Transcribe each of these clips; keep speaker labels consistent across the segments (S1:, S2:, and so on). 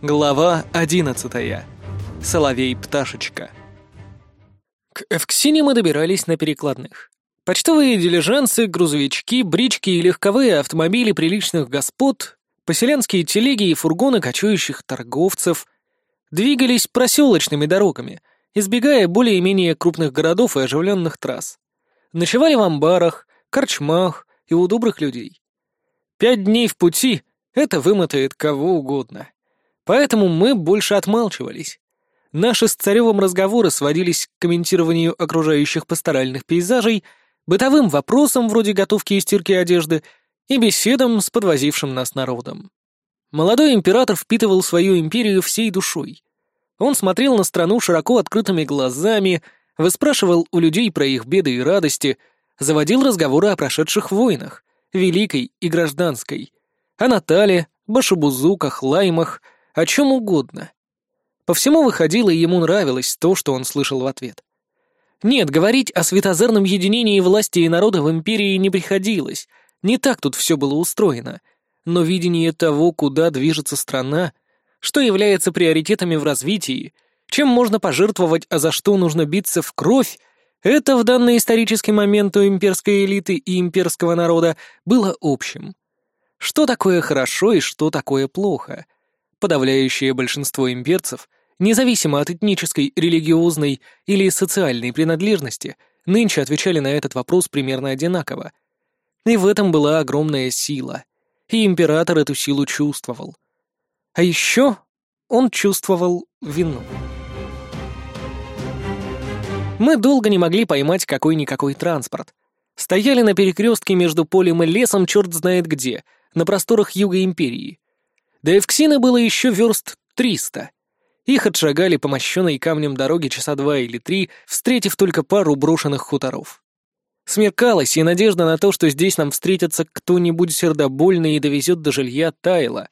S1: Глава одиннадцатая. Соловей-пташечка. К Эвксине мы добирались на перекладных. Почтовые дилижансы, грузовички, брички и легковые автомобили приличных господ, поселенские телеги и фургоны кочующих торговцев двигались проселочными дорогами, избегая более-менее крупных городов и оживленных трасс. Ночевали в амбарах, корчмах и у добрых людей. Пять дней в пути — это вымотает кого угодно. Поэтому мы больше отмалчивались. Наши с Царевым разговоры сводились к комментированию окружающих пасторальных пейзажей, бытовым вопросам вроде готовки и стирки одежды и беседам с подвозившим нас народом. Молодой император впитывал свою империю всей душой. Он смотрел на страну широко открытыми глазами, выспрашивал у людей про их беды и радости, заводил разговоры о прошедших войнах, великой и гражданской, о Натале, башебузуках, лаймах — о чем угодно. По всему выходило, ему нравилось то, что он слышал в ответ. Нет, говорить о светозарном единении власти и народа в империи не приходилось, не так тут все было устроено, но видение того, куда движется страна, что является приоритетами в развитии, чем можно пожертвовать, а за что нужно биться в кровь, это в данный исторический момент у имперской элиты и имперского народа было общим. Что такое хорошо и что такое плохо — Подавляющее большинство имперцев, независимо от этнической, религиозной или социальной принадлежности, нынче отвечали на этот вопрос примерно одинаково. И в этом была огромная сила. И император эту силу чувствовал. А еще он чувствовал вину. Мы долго не могли поймать какой-никакой транспорт. Стояли на перекрестке между полем и лесом черт знает где, на просторах юга империи. До Эвксина было еще верст триста. Их отшагали по мощенной камнем дороге часа два или три, встретив только пару брошенных хуторов. Смеркалось, и надежда на то, что здесь нам встретится кто-нибудь сердобольный и довезет до жилья, таяла.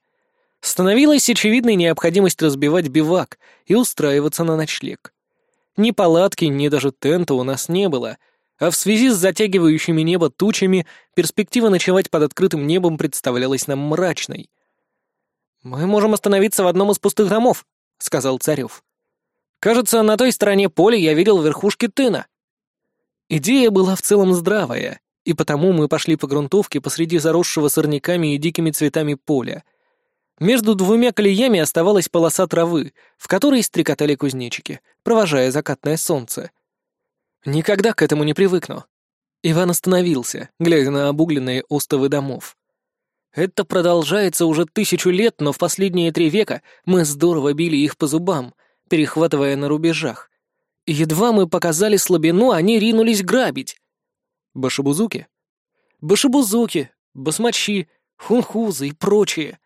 S1: Становилась очевидной необходимость разбивать бивак и устраиваться на ночлег. Ни палатки, ни даже тента у нас не было, а в связи с затягивающими небо тучами перспектива ночевать под открытым небом представлялась нам мрачной. «Мы можем остановиться в одном из пустых домов», — сказал Царев. «Кажется, на той стороне поля я видел верхушки тына». Идея была в целом здравая, и потому мы пошли по грунтовке посреди заросшего сорняками и дикими цветами поля. Между двумя колеями оставалась полоса травы, в которой стрекотали кузнечики, провожая закатное солнце. Никогда к этому не привыкну. Иван остановился, глядя на обугленные остовы домов. Это продолжается уже тысячу лет, но в последние три века мы здорово били их по зубам, перехватывая на рубежах. едва мы показали слабину, они ринулись грабить. Башибузуки? Башибузуки, басмачи, хунхузы и прочие.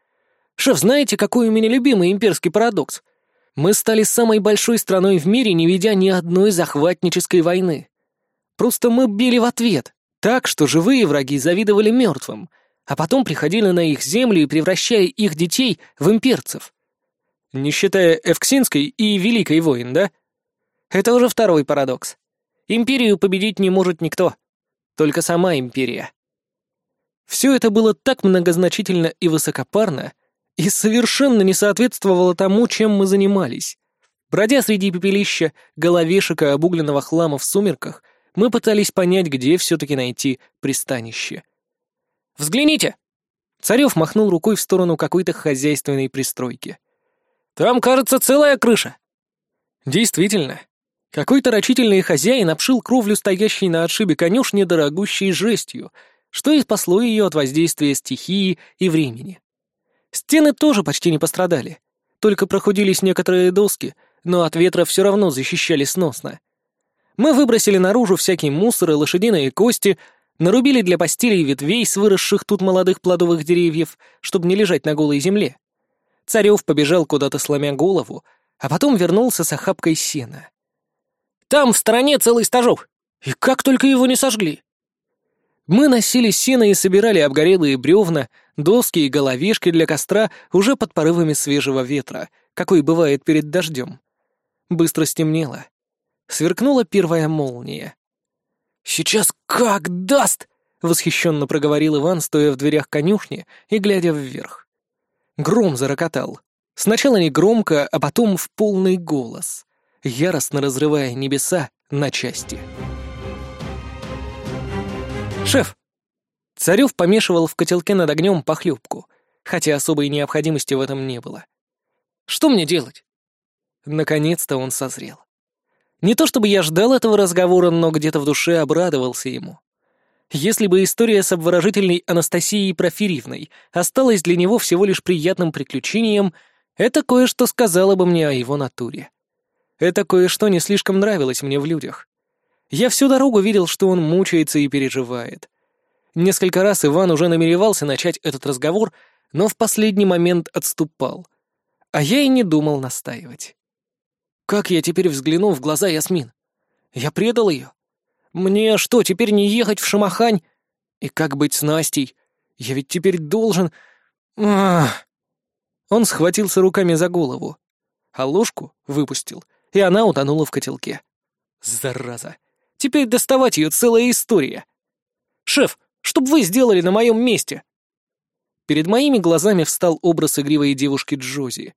S1: Шеф, знаете, какой у меня любимый имперский парадокс? Мы стали самой большой страной в мире, не ведя ни одной захватнической войны. Просто мы били в ответ, так, что живые враги завидовали мертвым — а потом приходили на их землю и превращая их детей в имперцев. Не считая Эвксинской и Великой войн, да? Это уже второй парадокс. Империю победить не может никто. Только сама империя. Все это было так многозначительно и высокопарно, и совершенно не соответствовало тому, чем мы занимались. Бродя среди пепелища, головешек и обугленного хлама в сумерках, мы пытались понять, где все-таки найти пристанище. Взгляните!» Царев махнул рукой в сторону какой-то хозяйственной пристройки. «Там, кажется, целая крыша». Действительно. Какой-то рачительный хозяин обшил кровлю стоящей на отшибе конюшни дорогущей жестью, что и спасло ее от воздействия стихии и времени. Стены тоже почти не пострадали, только прохудились некоторые доски, но от ветра все равно защищали сносно. Мы выбросили наружу всякий мусор и лошадиные кости, Нарубили для постелей ветвей с выросших тут молодых плодовых деревьев, чтобы не лежать на голой земле. Царев побежал куда-то сломя голову, а потом вернулся с охапкой сена. «Там в стороне целый стажок, и как только его не сожгли!» Мы носили сено и собирали обгорелые бревна, доски и головешки для костра уже под порывами свежего ветра, какой бывает перед дождем. Быстро стемнело. Сверкнула первая молния. «Сейчас как даст!» — восхищенно проговорил Иван, стоя в дверях конюшни и глядя вверх. Гром зарокотал. Сначала негромко, а потом в полный голос, яростно разрывая небеса на части. «Шеф!» Царев помешивал в котелке над огнем похлебку, хотя особой необходимости в этом не было. «Что мне делать?» Наконец-то он созрел. Не то чтобы я ждал этого разговора, но где-то в душе обрадовался ему. Если бы история с обворожительной Анастасией Профирьевной осталась для него всего лишь приятным приключением, это кое-что сказала бы мне о его натуре. Это кое-что не слишком нравилось мне в людях. Я всю дорогу видел, что он мучается и переживает. Несколько раз Иван уже намеревался начать этот разговор, но в последний момент отступал. А я и не думал настаивать. Как я теперь взгляну в глаза Ясмин? Я предал ее? Мне что, теперь не ехать в Шамахань? И как быть с Настей? Я ведь теперь должен... Ах! Он схватился руками за голову, а ложку выпустил, и она утонула в котелке. Зараза! Теперь доставать ее целая история. «Шеф, что бы вы сделали на моем месте?» Перед моими глазами встал образ игривой девушки Джози.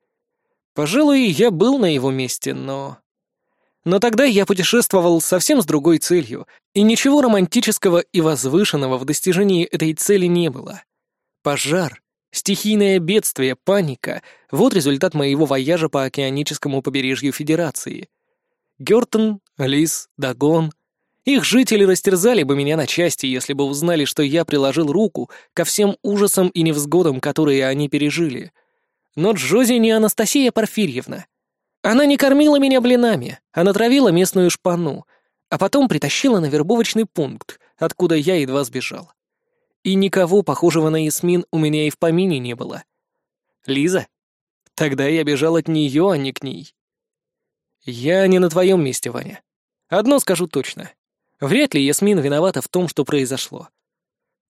S1: Пожалуй, я был на его месте, но... Но тогда я путешествовал совсем с другой целью, и ничего романтического и возвышенного в достижении этой цели не было. Пожар, стихийное бедствие, паника — вот результат моего вояжа по океаническому побережью Федерации. Гёртон, Лис, Дагон — их жители растерзали бы меня на части, если бы узнали, что я приложил руку ко всем ужасам и невзгодам, которые они пережили. Но Джози не Анастасия Порфирьевна. Она не кормила меня блинами, а натравила местную шпану, а потом притащила на вербовочный пункт, откуда я едва сбежал. И никого похожего на Ясмин у меня и в помине не было. Лиза? Тогда я бежал от нее, а не к ней. Я не на твоем месте, Ваня. Одно скажу точно. Вряд ли Ясмин виновата в том, что произошло.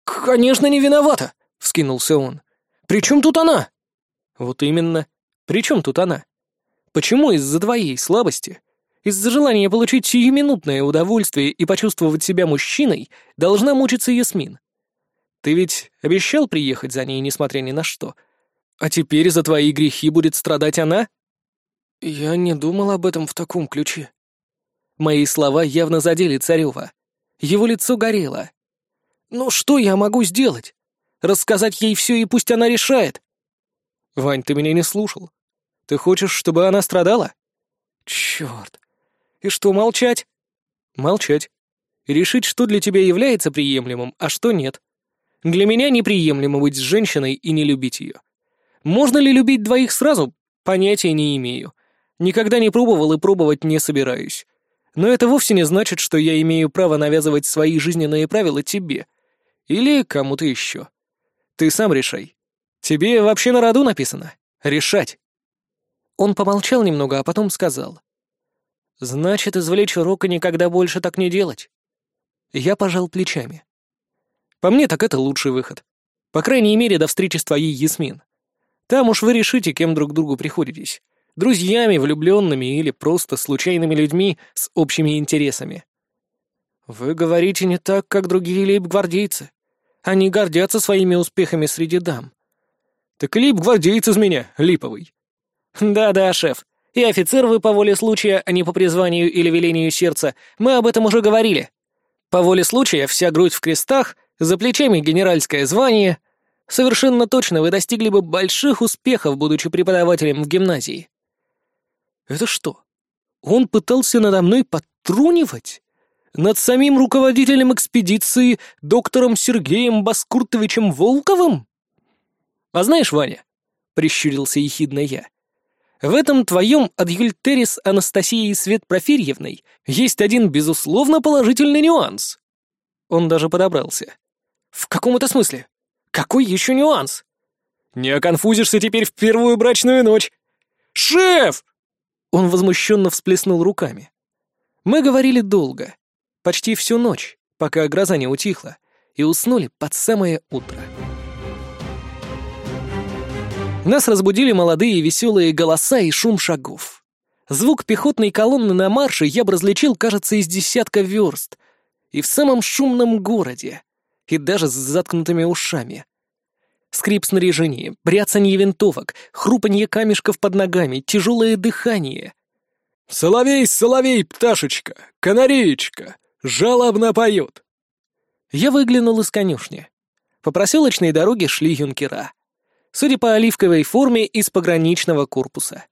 S1: «Конечно, не виновата!» — вскинулся он. «При чем тут она?» «Вот именно. При чем тут она?» Почему из-за твоей слабости, из-за желания получить сиюминутное удовольствие и почувствовать себя мужчиной, должна мучиться Ясмин? Ты ведь обещал приехать за ней, несмотря ни на что. А теперь за твои грехи будет страдать она? Я не думал об этом в таком ключе. Мои слова явно задели Царева. Его лицо горело. «Ну что я могу сделать? Рассказать ей все, и пусть она решает?» «Вань, ты меня не слушал. Ты хочешь, чтобы она страдала? Черт. И что, молчать? Молчать. И решить, что для тебя является приемлемым, а что нет. Для меня неприемлемо быть с женщиной и не любить ее. Можно ли любить двоих сразу? Понятия не имею. Никогда не пробовал и пробовать не собираюсь. Но это вовсе не значит, что я имею право навязывать свои жизненные правила тебе. Или кому-то еще. Ты сам решай. Тебе вообще на роду написано. Решать. Он помолчал немного, а потом сказал. «Значит, извлечь урока никогда больше так не делать». Я пожал плечами. «По мне, так это лучший выход. По крайней мере, до встречи с твоей Ясмин. Там уж вы решите, кем друг другу приходитесь. Друзьями, влюбленными или просто случайными людьми с общими интересами». «Вы говорите не так, как другие лейб-гвардейцы. Они гордятся своими успехами среди дам». «Так лейб-гвардеец из меня, липовый. «Да-да, шеф. И офицер вы по воле случая, а не по призванию или велению сердца. Мы об этом уже говорили. По воле случая вся грудь в крестах, за плечами генеральское звание. Совершенно точно вы достигли бы больших успехов, будучи преподавателем в гимназии». «Это что? Он пытался надо мной подтрунивать?» Над самим руководителем экспедиции, доктором Сергеем Баскуртовичем Волковым? А знаешь, Ваня, — прищурился ехидно я, в этом твоем адюльтере с Анастасией Свет Профирьевной есть один, безусловно, положительный нюанс. Он даже подобрался. В каком это смысле? Какой еще нюанс? Не оконфузишься теперь в первую брачную ночь. Шеф! Он возмущенно всплеснул руками. Мы говорили долго, почти всю ночь, пока гроза не утихла, и уснули под самое утро. Нас разбудили молодые веселые голоса и шум шагов. Звук пехотной колонны на марше я бы различил, кажется, из десятка верст. И в самом шумном городе. И даже с заткнутыми ушами. Скрип снаряжения, бряцанье винтовок, хрупанье камешков под ногами, тяжелое дыхание.
S2: «Соловей, соловей, пташечка, канареечка, жалобно поет!»
S1: Я выглянул из конюшни. По проселочной дороге шли юнкера. Судя по оливковой форме, из пограничного корпуса.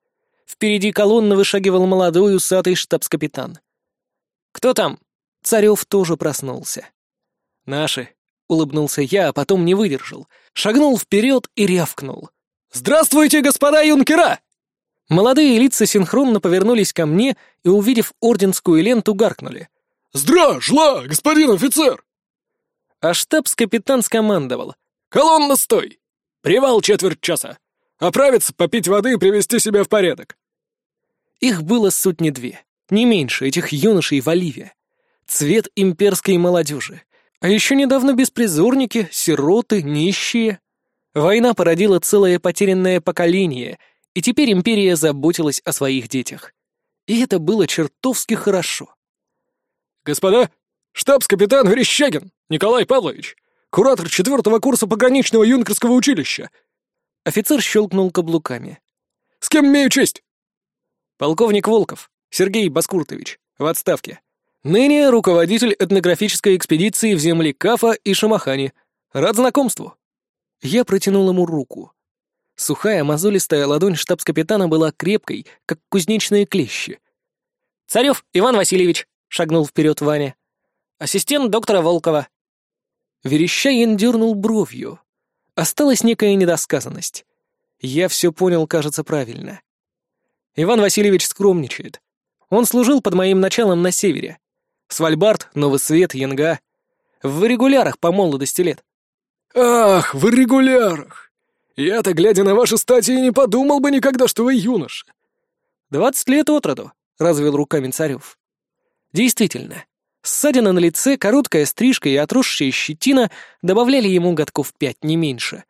S1: Впереди колонны вышагивал молодой усатый штабс-капитан. «Кто там?» Царев тоже проснулся. «Наши», — улыбнулся я, а потом не выдержал. Шагнул вперед и рявкнул.
S2: «Здравствуйте, господа юнкера!»
S1: Молодые лица синхронно повернулись ко мне и, увидев орденскую ленту, гаркнули.
S2: «Здра, жла, господин офицер!»
S1: А штабс-капитан скомандовал.
S2: «Колонна, стой! Привал четверть часа. Оправиться, попить воды и привести себя в порядок».
S1: Их было сотни две, не меньше этих юношей в Оливе. Цвет имперской молодежи. А еще недавно беспризорники, сироты, нищие. Война породила целое потерянное поколение, и теперь империя заботилась о своих детях. И это было чертовски хорошо.
S2: «Господа, штабс-капитан Верещагин, Николай Павлович, куратор четвертого курса пограничного юнкерского училища».
S1: Офицер щелкнул каблуками.
S2: «С кем имею честь?»
S1: «Полковник Волков, Сергей Баскуртович, в отставке. Ныне руководитель этнографической экспедиции в земли Кафа и Шамахани. Рад знакомству». Я протянул ему руку. Сухая, мозолистая ладонь штабс-капитана была крепкой, как кузнечные клещи. «Царев Иван Васильевич», — шагнул вперед Ваня. «Ассистент доктора Волкова». Верещагин дернул бровью. Осталась некая недосказанность. Я все понял, кажется, правильно. Иван Васильевич скромничает. Он служил под моим началом на севере. Свальбард, Новый Свет, Янга. В регулярах по молодости лет.
S2: «Ах, в регулярах! Я-то, глядя на ваши статьи, не подумал бы никогда, что вы юноша!»
S1: «Двадцать лет от роду», — развел руками Царев. Действительно, ссадина на лице, короткая стрижка и отросшая щетина добавляли ему годков пять, не меньше.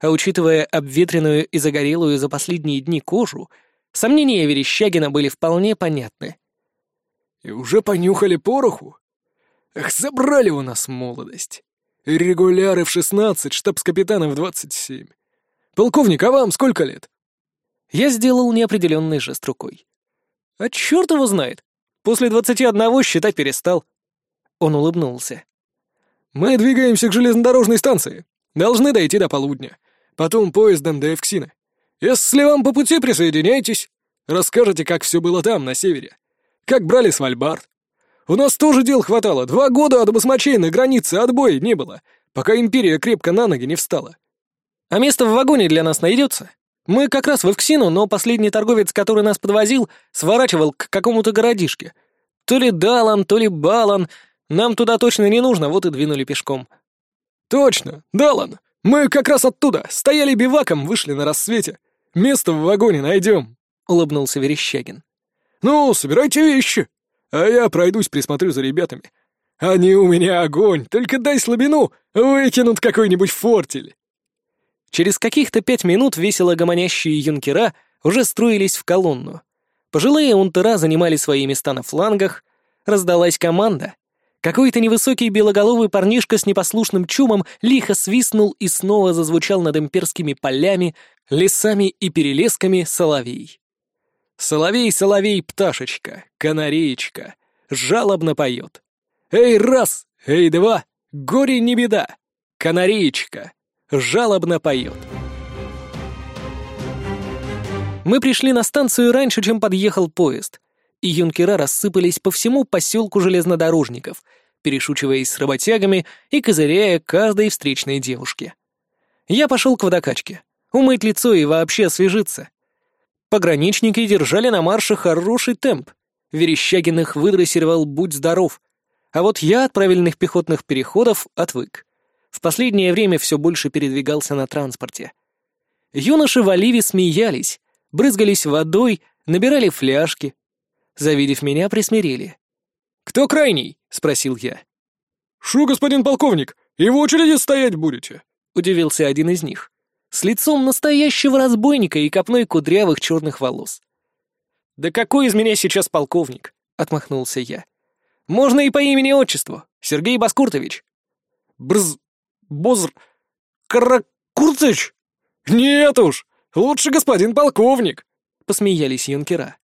S1: А учитывая обветренную и загорелую за последние дни кожу, сомнения Верещагина были вполне понятны.
S2: И уже понюхали пороху? Эх, забрали у нас молодость. Регуляры в шестнадцать, штабс-капитаны в двадцать семь. Полковник, а вам сколько лет?
S1: Я сделал неопределенный жест рукой. А черт его знает. После двадцати одного считать перестал. Он улыбнулся.
S2: Мы двигаемся к железнодорожной станции. Должны дойти до полудня. Потом поездом до Эвксина. Если вам по пути присоединяйтесь, расскажете, как все было там, на севере. Как брали Свальбард. У нас тоже дел хватало. Два года от басмачей границе отбоя не было, пока империя крепко на ноги не встала.
S1: А место в вагоне для нас найдется? Мы как раз в Эвксину, но последний торговец, который нас подвозил, сворачивал к какому-то городишке. То ли Далан, то ли Балан. Нам туда точно не нужно, вот и двинули пешком.
S2: Точно, Далан. Мы как раз оттуда. Стояли биваком, вышли на рассвете. Место в вагоне найдем, улыбнулся Верещагин. «Ну, собирайте вещи, а я пройдусь, присмотрю за ребятами. Они у меня огонь, только дай слабину, выкинут какой-нибудь фортель».
S1: Через каких-то пять минут весело гомонящие юнкера уже строились в колонну. Пожилые унтера занимали свои места на флангах, раздалась команда. Какой-то невысокий белоголовый парнишка с непослушным чумом лихо свистнул и снова зазвучал над имперскими полями, лесами и перелесками соловей. Соловей, соловей, пташечка, канареечка, жалобно поет. Эй, раз, эй, два, горе не беда, канареечка, жалобно поет. Мы пришли на станцию раньше, чем подъехал поезд, и юнкера рассыпались по всему поселку железнодорожников, перешучиваясь с работягами и козыряя каждой встречной девушке. Я пошел к водокачке, умыть лицо и вообще освежиться. Пограничники держали на марше хороший темп. Верещагин их выдрессировал «Будь здоров». А вот я от правильных пехотных переходов отвык. В последнее время все больше передвигался на транспорте. Юноши в Оливе смеялись, брызгались водой, набирали фляжки. Завидев меня, присмирели. «Кто крайний?» — спросил я.
S2: «Шу, господин полковник, и в очереди стоять будете?»
S1: — удивился один из них с лицом настоящего разбойника и копной кудрявых черных волос. «Да какой из меня сейчас полковник?» — отмахнулся я. «Можно и по имени-отчеству. Сергей Баскуртович».
S2: «Брз... Бозр... Кра... Курцыч!» «Нет уж, лучше господин полковник!»
S1: — посмеялись юнкера.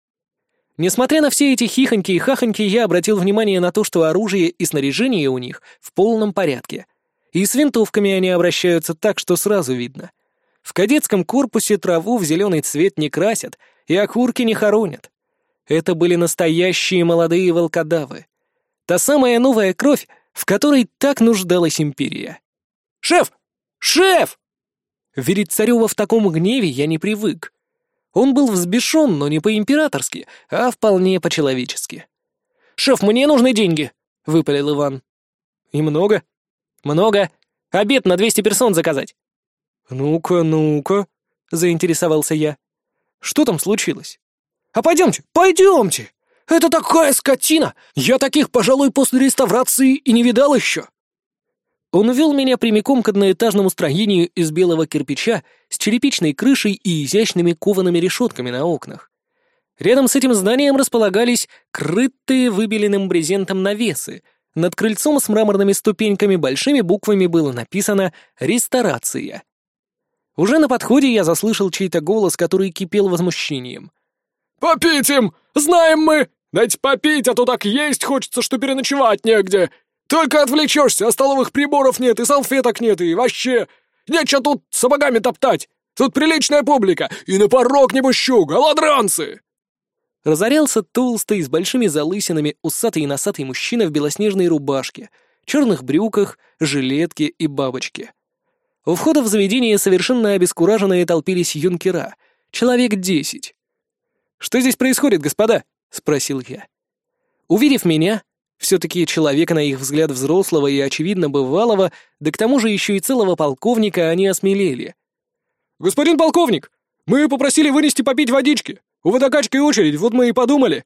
S1: Несмотря на все эти хихоньки и хахоньки, я обратил внимание на то, что оружие и снаряжение у них в полном порядке. И с винтовками они обращаются так, что сразу видно. В кадетском корпусе траву в зеленый цвет не красят и окурки не хоронят. Это были настоящие молодые волкодавы. Та самая новая кровь, в которой так нуждалась империя. «Шеф! Шеф!» Верить Царева в таком гневе я не привык. Он был взбешен, но не по-императорски, а вполне по-человечески. «Шеф, мне нужны деньги!» — выпалил Иван. «И много?» «Много. Обед на 200 персон заказать».
S2: «Ну-ка, ну-ка», — заинтересовался я. «Что там случилось?»
S1: «А пойдемте, пойдемте! Это такая скотина! Я таких, пожалуй, после реставрации и не видал еще!» Он вел меня прямиком к одноэтажному строению из белого кирпича с черепичной крышей и изящными коваными решетками на окнах. Рядом с этим зданием располагались крытые выбеленным брезентом навесы. Над крыльцом с мраморными ступеньками большими буквами было написано «Ресторация». Уже на подходе я заслышал чей-то голос, который кипел возмущением.
S2: «Попить им! Знаем мы! Дайте попить, а то так есть хочется, что переночевать негде! Только отвлечешься, а столовых приборов нет, и салфеток нет, и вообще... Нечего тут сапогами топтать! Тут приличная публика, и на порог не пущу, голодранцы!»
S1: Разорялся толстый, с большими залысинами, усатый и носатый мужчина в белоснежной рубашке, черных брюках, жилетке и бабочке. У входа в заведение совершенно обескураженные толпились юнкера, человек десять. «Что здесь происходит, господа?» — спросил я. Увидев меня, все-таки человека, на их взгляд, взрослого и, очевидно, бывалого, да к тому же еще и целого полковника, они осмелели.
S2: «Господин полковник, мы попросили вынести попить водички. У водокачки очередь, вот мы и подумали».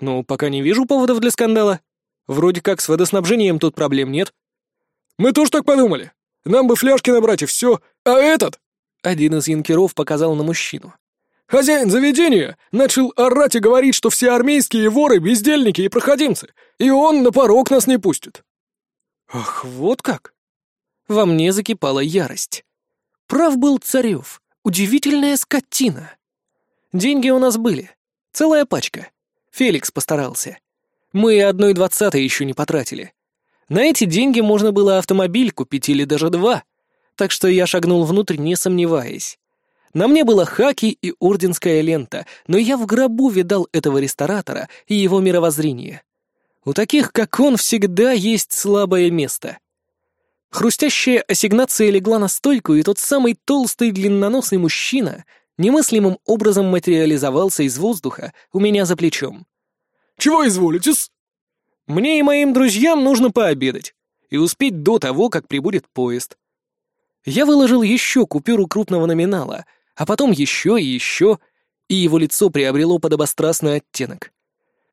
S1: «Ну, пока не вижу поводов для скандала. Вроде как с водоснабжением тут проблем нет».
S2: «Мы тоже так подумали. Нам бы фляжки набрать и все. А этот...»
S1: Один из янкеров показал на мужчину.
S2: Хозяин заведения начал орать и говорить, что все армейские воры, бездельники и проходимцы, и он на порог нас не пустит.
S1: Ах, вот как! Во мне закипала ярость. Прав был Царев, удивительная скотина. Деньги у нас были, целая пачка. Феликс постарался. Мы одной двадцатой еще не потратили. На эти деньги можно было автомобиль купить или даже два, так что я шагнул внутрь, не сомневаясь. На мне было хаки и орденская лента, но я в гробу видал этого ресторатора и его мировоззрение. У таких, как он, всегда есть слабое место. Хрустящая ассигнация легла на стойку, и тот самый толстый длинноносый мужчина немыслимым образом материализовался из воздуха у меня за плечом.
S2: «Чего изволитесь?»
S1: «Мне и моим друзьям нужно пообедать и успеть до того, как прибудет поезд». Я выложил еще купюру крупного номинала — а потом еще и еще, и его лицо приобрело подобострастный оттенок.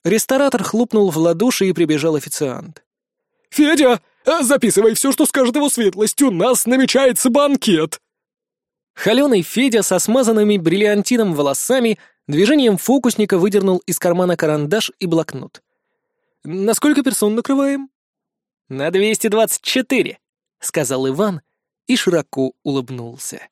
S1: Ресторатор хлопнул в ладоши и прибежал официант.
S2: «Федя, э, записывай все, что скажет его светлость, у нас намечается банкет!»
S1: Холеный Федя со смазанными бриллиантином волосами движением фокусника выдернул из кармана карандаш и блокнот. «На сколько персон накрываем?» «На двести двадцать четыре», — сказал Иван и широко улыбнулся.